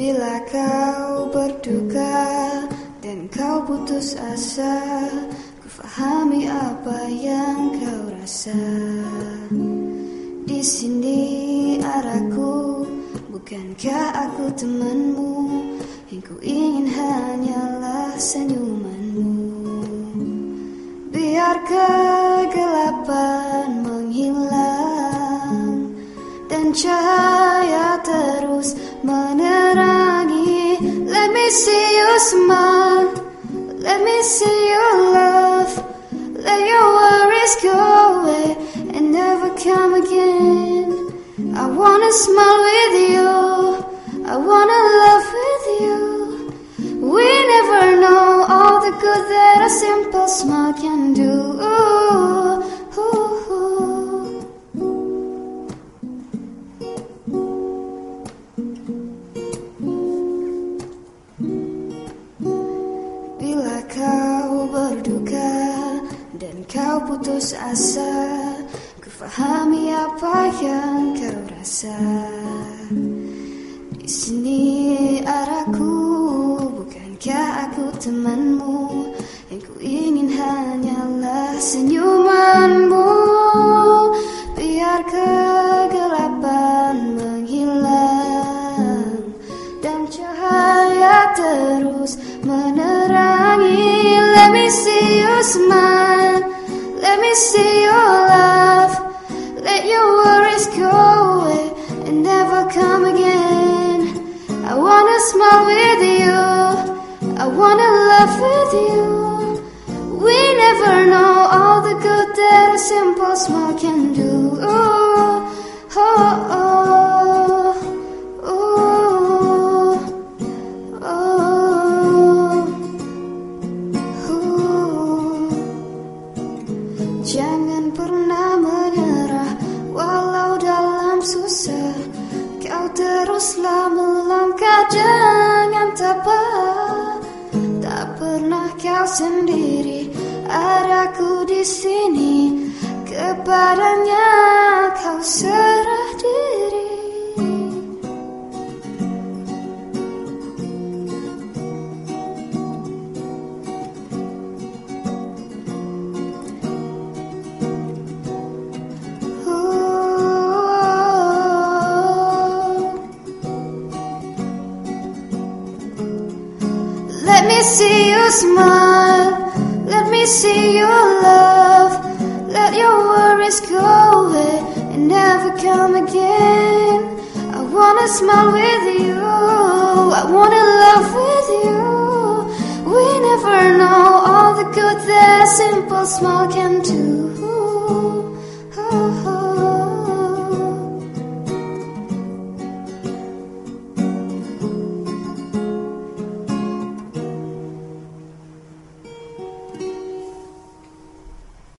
Bila kau berduka dan kau putus asa Ku fahami apa yang kau rasa. Di sini arahku Bukankah aku temanmu? Yang ku ingin hanyalah senyumanmu. Biar kegelapan menghilang Dan cahaya terus menerangi Let me see you smile. Let me see your love. Let your worries go away And never come again. I wanna smile with you. I wanna love with you. We never know all the good that a simple smile can do kau putus asa Ku fahami apa yang kau rasa. Di sini arahku Bukankah aku temanmu? Yang ku ingin hanyalah senyumanmu. Biar kegelapan menghilang Dan cahaya terus menerangi. Let me see you smile Let me see your laugh Let your worries go away And never come again. I wanna smile with you. I wanna love with you. We never know all the good that a simple smile can do dalam susah. Kau teruslah melangkah Jangan tabah Tak pernah kau sendiri Adaku di sini. Kepadanya kau serah Let me see you smile. Let me see your love. Let your worries go away and never come again. I wanna smile with you. I wanna love with you. We never know all the good that simple smile can do.